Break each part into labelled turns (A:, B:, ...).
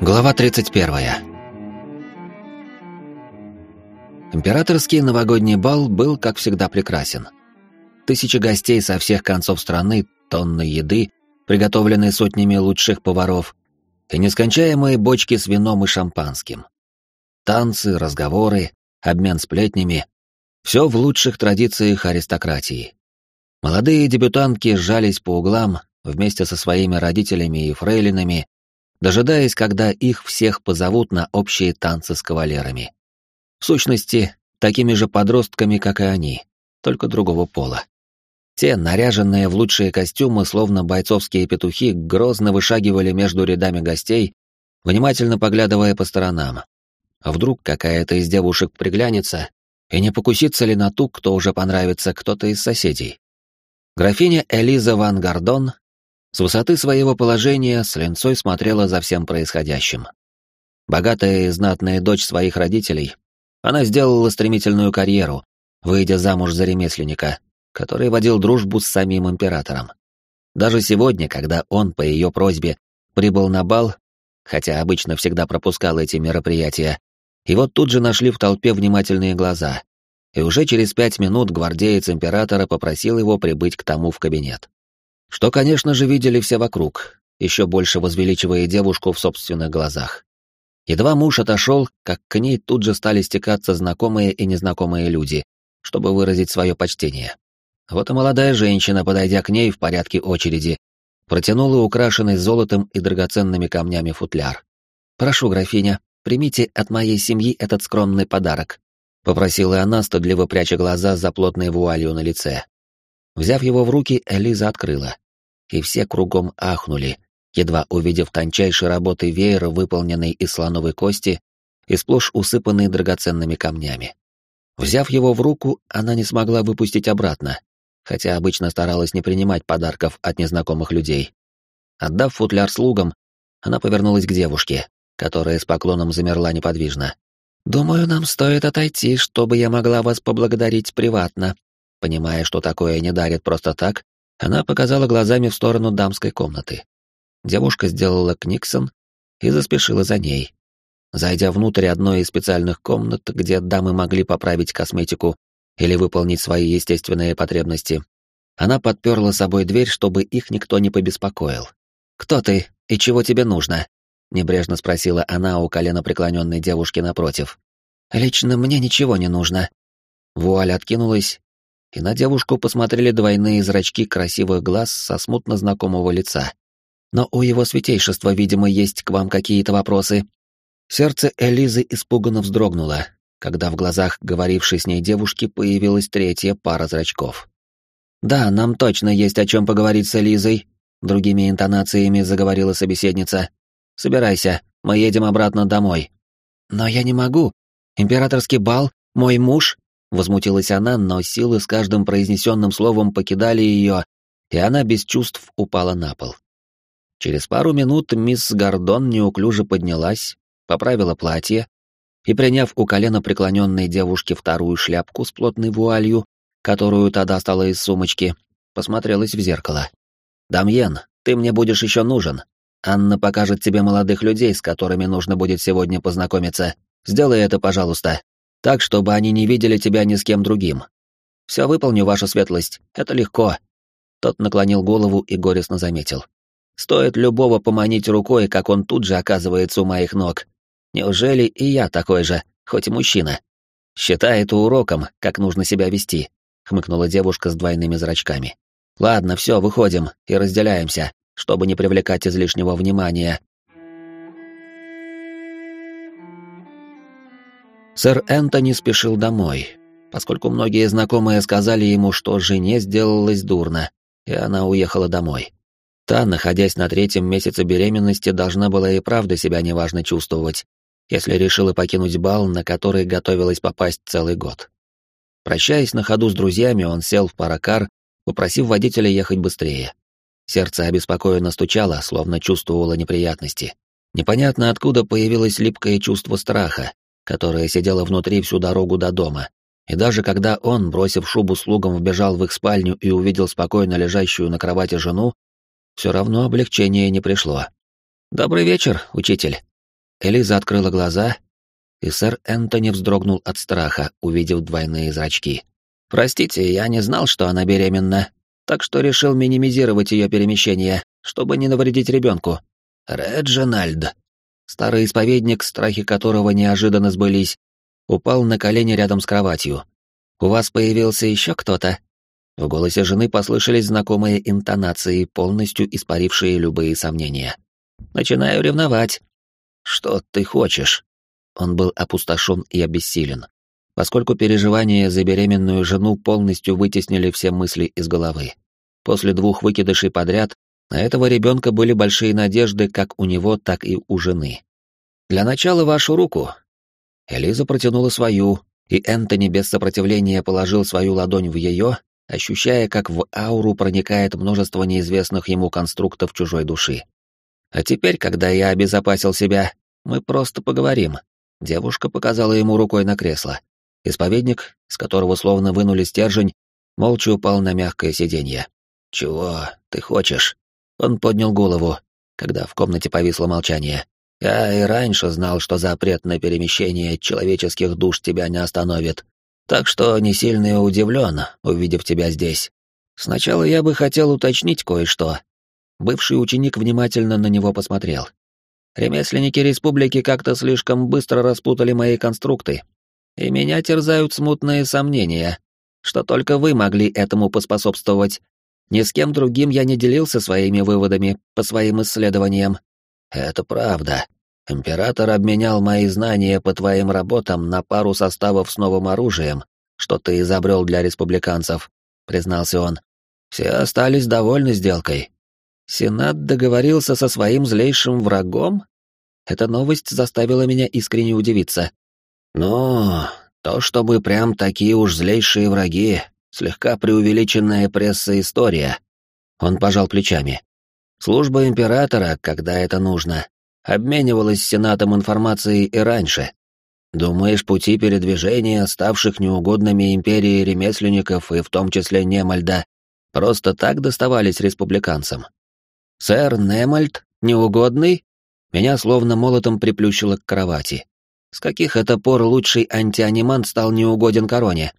A: Глава 31. Императорский новогодний бал был, как всегда, прекрасен. Тысячи гостей со всех концов страны, тонны еды, приготовленной сотнями лучших поваров, и нескончаемые бочки с вином и шампанским. Танцы, разговоры, обмен сплетнями — все в лучших традициях аристократии. Молодые дебютантки сжались по углам вместе со своими родителями и фрейлинами, дожидаясь, когда их всех позовут на общие танцы с кавалерами. В сущности, такими же подростками, как и они, только другого пола. Те, наряженные в лучшие костюмы, словно бойцовские петухи, грозно вышагивали между рядами гостей, внимательно поглядывая по сторонам. А вдруг какая-то из девушек приглянется, и не покусится ли на ту, кто уже понравится кто-то из соседей. Графиня Элиза ван Гардон с высоты своего положения с ленцой смотрела за всем происходящим. Богатая и знатная дочь своих родителей, она сделала стремительную карьеру, выйдя замуж за ремесленника, который водил дружбу с самим императором. Даже сегодня, когда он по ее просьбе прибыл на бал, хотя обычно всегда пропускал эти мероприятия, его тут же нашли в толпе внимательные глаза, и уже через пять минут гвардеец императора попросил его прибыть к тому в кабинет. Что, конечно же, видели все вокруг, еще больше возвеличивая девушку в собственных глазах. Едва муж отошел, как к ней тут же стали стекаться знакомые и незнакомые люди, чтобы выразить свое почтение. Вот и молодая женщина, подойдя к ней в порядке очереди, протянула украшенный золотом и драгоценными камнями футляр. «Прошу, графиня, примите от моей семьи этот скромный подарок», — попросила она, стыдливо пряча глаза за плотной вуалью на лице. Взяв его в руки, Элиза открыла и все кругом ахнули, едва увидев тончайшей работы веер, выполненный из слоновой кости и сплошь усыпанный драгоценными камнями. Взяв его в руку, она не смогла выпустить обратно, хотя обычно старалась не принимать подарков от незнакомых людей. Отдав футляр слугам, она повернулась к девушке, которая с поклоном замерла неподвижно. «Думаю, нам стоит отойти, чтобы я могла вас поблагодарить приватно». Понимая, что такое не дарит просто так, она показала глазами в сторону дамской комнаты. Девушка сделала книксон и заспешила за ней. Зайдя внутрь одной из специальных комнат, где дамы могли поправить косметику или выполнить свои естественные потребности, она подперла собой дверь, чтобы их никто не побеспокоил. «Кто ты и чего тебе нужно?» — небрежно спросила она у колена преклоненной девушки напротив. «Лично мне ничего не нужно». Вуаль откинулась, и на девушку посмотрели двойные зрачки красивых глаз со смутно знакомого лица. Но у его святейшества, видимо, есть к вам какие-то вопросы. Сердце Элизы испуганно вздрогнуло, когда в глазах говорившей с ней девушки появилась третья пара зрачков. «Да, нам точно есть о чем поговорить с Элизой», — другими интонациями заговорила собеседница. «Собирайся, мы едем обратно домой». «Но я не могу. Императорский бал, мой муж...» Возмутилась она, но силы с каждым произнесенным словом покидали ее, и она без чувств упала на пол. Через пару минут мисс Гордон неуклюже поднялась, поправила платье и, приняв у колена преклоненной девушки вторую шляпку с плотной вуалью, которую та достала из сумочки, посмотрелась в зеркало. «Дамьен, ты мне будешь еще нужен. Анна покажет тебе молодых людей, с которыми нужно будет сегодня познакомиться. Сделай это, пожалуйста» так, чтобы они не видели тебя ни с кем другим. Все выполню, ваша светлость, это легко. Тот наклонил голову и горестно заметил. Стоит любого поманить рукой, как он тут же оказывается у моих ног. Неужели и я такой же, хоть и мужчина? Считай это уроком, как нужно себя вести, хмыкнула девушка с двойными зрачками. Ладно, все, выходим и разделяемся, чтобы не привлекать излишнего внимания Сэр Энтони спешил домой, поскольку многие знакомые сказали ему, что жене сделалось дурно, и она уехала домой. Та, находясь на третьем месяце беременности, должна была и правда себя неважно чувствовать, если решила покинуть бал, на который готовилась попасть целый год. Прощаясь на ходу с друзьями, он сел в паракар, попросив водителя ехать быстрее. Сердце обеспокоенно стучало, словно чувствовало неприятности. Непонятно откуда появилось липкое чувство страха, которая сидела внутри всю дорогу до дома. И даже когда он, бросив шубу слугам, вбежал в их спальню и увидел спокойно лежащую на кровати жену, все равно облегчение не пришло. «Добрый вечер, учитель», Элиза открыла глаза, и сэр Энтони вздрогнул от страха, увидев двойные зрачки. «Простите, я не знал, что она беременна, так что решил минимизировать ее перемещение, чтобы не навредить ребенку. Реджинальд!» Старый исповедник, страхи которого неожиданно сбылись, упал на колени рядом с кроватью. «У вас появился еще кто-то?» В голосе жены послышались знакомые интонации, полностью испарившие любые сомнения. «Начинаю ревновать». «Что ты хочешь?» Он был опустошен и обессилен, поскольку переживания за беременную жену полностью вытеснили все мысли из головы. После двух выкидышей подряд на этого ребенка были большие надежды как у него, так и у жены. «Для начала вашу руку». Элиза протянула свою, и Энтони без сопротивления положил свою ладонь в ее, ощущая, как в ауру проникает множество неизвестных ему конструктов чужой души. «А теперь, когда я обезопасил себя, мы просто поговорим». Девушка показала ему рукой на кресло. Исповедник, с которого словно вынули стержень, молча упал на мягкое сиденье. «Чего ты хочешь?» Он поднял голову, когда в комнате повисло молчание. «Я и раньше знал, что запрет на перемещение человеческих душ тебя не остановит, так что не сильно удивлен, увидев тебя здесь. Сначала я бы хотел уточнить кое-что». Бывший ученик внимательно на него посмотрел. «Ремесленники республики как-то слишком быстро распутали мои конструкты, и меня терзают смутные сомнения, что только вы могли этому поспособствовать, ни с кем другим я не делился своими выводами по своим исследованиям. Это правда. Император обменял мои знания по твоим работам на пару составов с новым оружием, что ты изобрел для республиканцев, признался он. Все остались довольны сделкой. Сенат договорился со своим злейшим врагом? Эта новость заставила меня искренне удивиться. Ну, то, чтобы прям такие уж злейшие враги, слегка преувеличенная пресса-история. Он пожал плечами. Служба императора, когда это нужно, обменивалась с Сенатом информацией и раньше. Думаешь, пути передвижения, ставших неугодными империи ремесленников и в том числе Немальда, просто так доставались республиканцам? Сэр Немальд, неугодный? Меня словно молотом приплющило к кровати. С каких это пор лучший антианимант стал неугоден короне?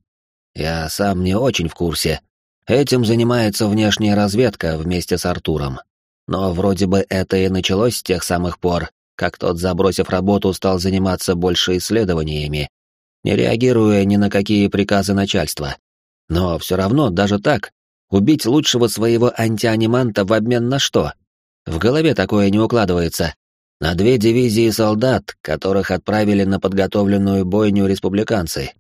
A: Я сам не очень в курсе. Этим занимается внешняя разведка вместе с Артуром. Но вроде бы это и началось с тех самых пор, как тот, забросив работу, стал заниматься больше исследованиями, не реагируя ни на какие приказы начальства. Но все равно, даже так, убить лучшего своего антианиманта в обмен на что? В голове такое не укладывается. На две дивизии солдат, которых отправили на подготовленную бойню республиканцы,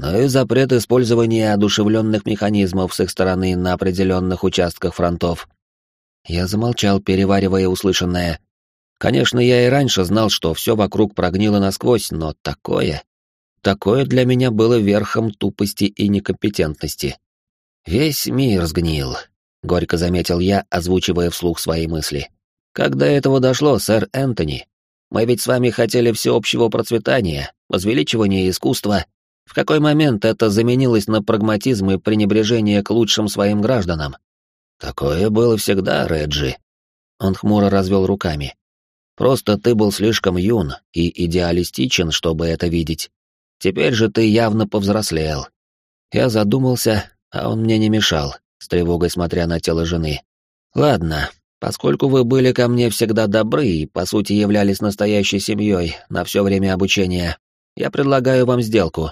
A: но и запрет использования одушевленных механизмов с их стороны на определенных участках фронтов. Я замолчал, переваривая услышанное. Конечно, я и раньше знал, что все вокруг прогнило насквозь, но такое... Такое для меня было верхом тупости и некомпетентности. Весь мир сгнил, — горько заметил я, озвучивая вслух свои мысли. Как до этого дошло, сэр Энтони? Мы ведь с вами хотели всеобщего процветания, возвеличивания искусства, в какой момент это заменилось на прагматизм и пренебрежение к лучшим своим гражданам? Такое было всегда, Реджи. Он хмуро развел руками. Просто ты был слишком юн и идеалистичен, чтобы это видеть. Теперь же ты явно повзрослел. Я задумался, а он мне не мешал, с тревогой смотря на тело жены. Ладно, поскольку вы были ко мне всегда добры и, по сути, являлись настоящей семьей на все время обучения, я предлагаю вам сделку.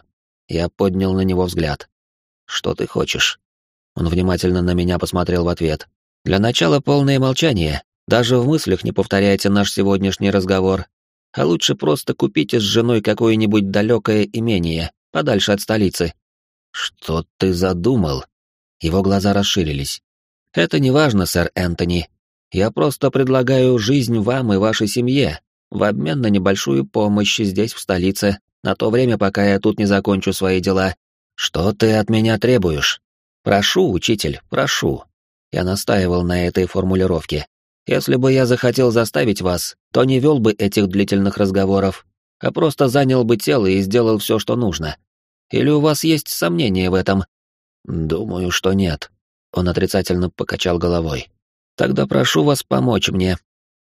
A: Я поднял на него взгляд. «Что ты хочешь?» Он внимательно на меня посмотрел в ответ. «Для начала полное молчание. Даже в мыслях не повторяйте наш сегодняшний разговор. А лучше просто купите с женой какое-нибудь далекое имение, подальше от столицы». «Что ты задумал?» Его глаза расширились. «Это не важно, сэр Энтони. Я просто предлагаю жизнь вам и вашей семье в обмен на небольшую помощь здесь, в столице, на то время, пока я тут не закончу свои дела. Что ты от меня требуешь? Прошу, учитель, прошу. Я настаивал на этой формулировке. Если бы я захотел заставить вас, то не вел бы этих длительных разговоров, а просто занял бы тело и сделал все, что нужно. Или у вас есть сомнения в этом? Думаю, что нет. Он отрицательно покачал головой. Тогда прошу вас помочь мне.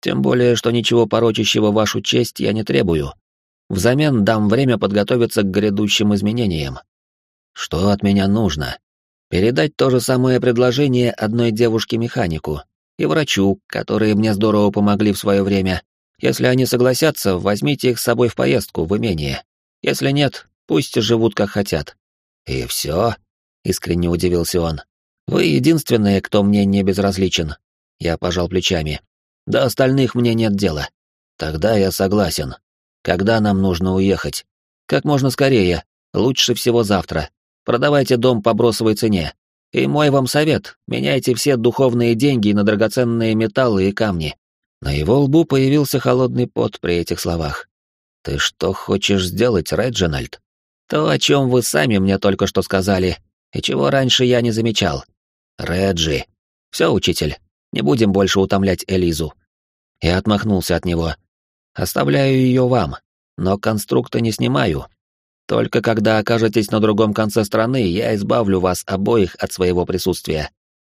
A: Тем более, что ничего порочащего вашу честь я не требую. Взамен дам время подготовиться к грядущим изменениям. Что от меня нужно? Передать то же самое предложение одной девушке-механику и врачу, которые мне здорово помогли в свое время. Если они согласятся, возьмите их с собой в поездку в имение. Если нет, пусть живут как хотят. И все? Искренне удивился он. Вы единственные, кто мне не безразличен. Я пожал плечами. До остальных мне нет дела. Тогда я согласен. Когда нам нужно уехать? Как можно скорее. Лучше всего завтра. Продавайте дом по бросовой цене. И мой вам совет, меняйте все духовные деньги на драгоценные металлы и камни. На его лбу появился холодный пот при этих словах. Ты что хочешь сделать, Реджинальд? То, о чем вы сами мне только что сказали, и чего раньше я не замечал. Реджи. Все, учитель, не будем больше утомлять Элизу. Я отмахнулся от него. Оставляю ее вам, но конструкта не снимаю. Только когда окажетесь на другом конце страны, я избавлю вас обоих от своего присутствия.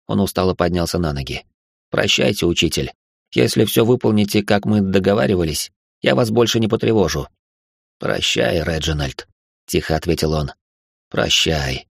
A: Он устало поднялся на ноги. Прощайте, учитель. Если все выполните, как мы договаривались, я вас больше не потревожу. Прощай, Реджинальд, тихо ответил он. Прощай.